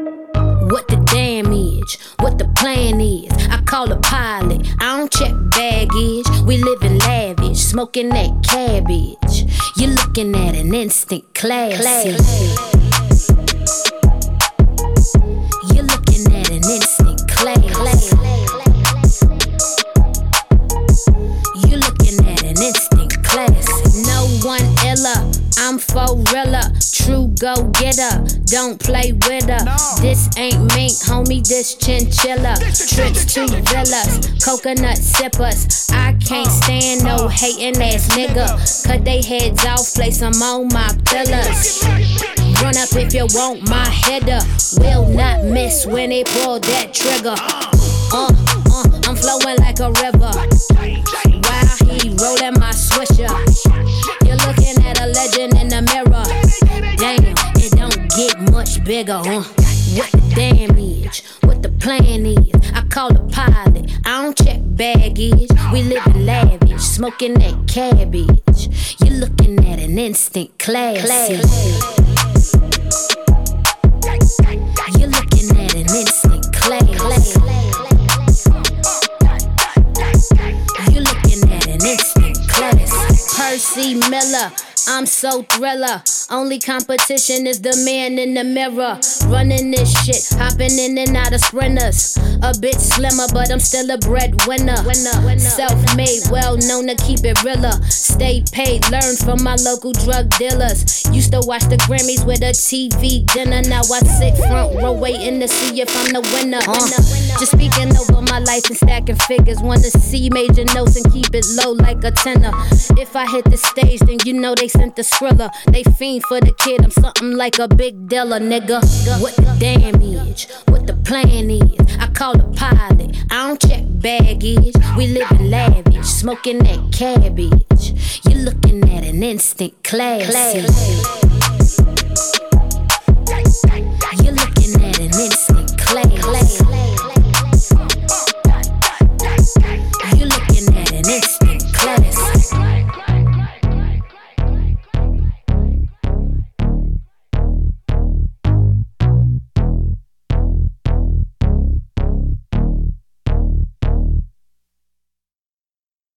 What the damage, what the plan is. I call a pilot, I don't check baggage. We living lavish, smoking that cabbage. You're looking at an instant classic. You're looking at an instant classic. You're looking at an instant classic. No one iller. I'm for realer, true go getter. Don't play with her. This ain't mink, homie, this chinchilla. Trips to villas, coconut sippers. I can't stand no hating ass nigga. Cut they heads off, place them on my pillars. Run up if you want my header. Will not miss when they pull that trigger. Uh, uh, I'm flowing like a river. While he rolling my swisher. Bigger, huh? What the damage? What the plan is? I call the pilot. I don't check baggage. We living lavish, smoking that cabbage. You're looking at an instant classic. You're looking at an instant classic. You're looking at an instant classic. Percy Miller. I'm so thriller. Only competition is the man in the mirror. Running this shit, hopping in and out of sprinters. A bit slimmer, but I'm still a breadwinner. Self made, well known to keep it realer. Stay paid, learn from my local drug dealers. Used to watch the Grammys with a TV dinner. Now I sit front row waiting to see if I'm the winner. Uh. Just speaking over my life and stacking figures. Wanna see major notes and keep it low like a tenor. If I hit the stage, then you know they sent the skrilla. They fiend for the kid, I'm something like a big dealer, nigga. What the damage? What the plan is? I call the pilot, I don't check baggage. We living lavish, smoking that cabbage. You're looking at an instant classic. You're